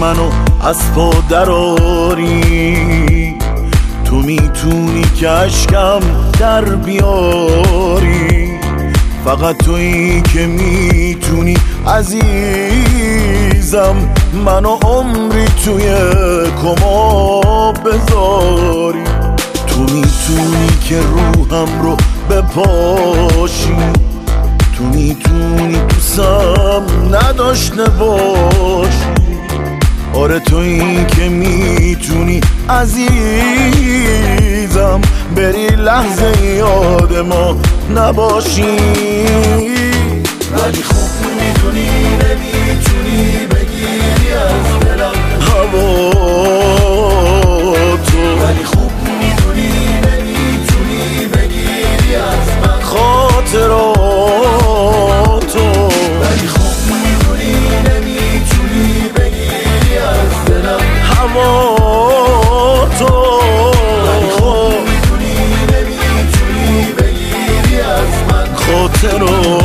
منو از پا دراری تو می‌تونی که اشکم در بیاری؟ فقط تویی که می‌تونی عزیزم منو عمری توی کما بذاری. تو می‌تونی که روحم رو بپاشی؟ تو می‌تونی دوستم نداشته باشی؟ آره تو این که می‌تونی عزیزم بری لحظه یاد ما نباشی. ولی خوب می‌دونی خاطراتو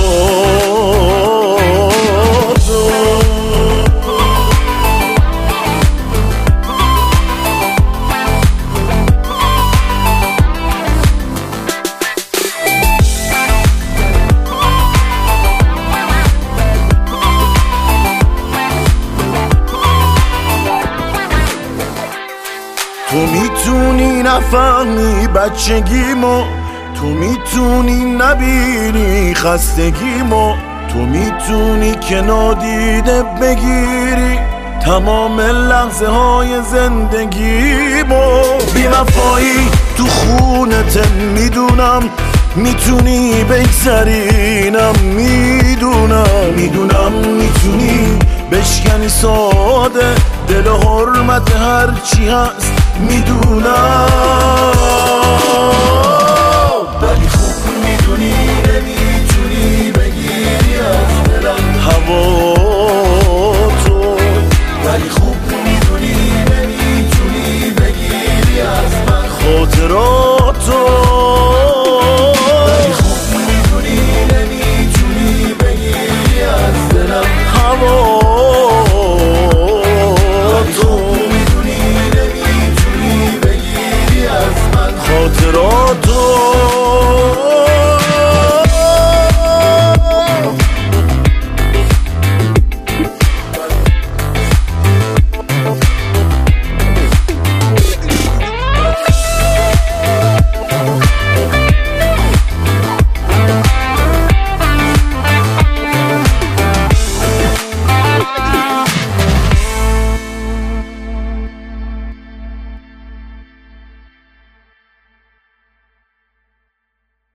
تو می‌تونی نفهمی بچگیمو. تو می‌تونی نبینی خستگیمو تو می‌تونی که نادیده بگیری. تمام لحظه های زندگیمو بی وفایی تو خونت می‌دونم. می‌تونی بگذرینم می‌دونم. می‌دونم می‌تونی بشکنی ساده. دل و حرمت هرچی هست می‌دونم. otur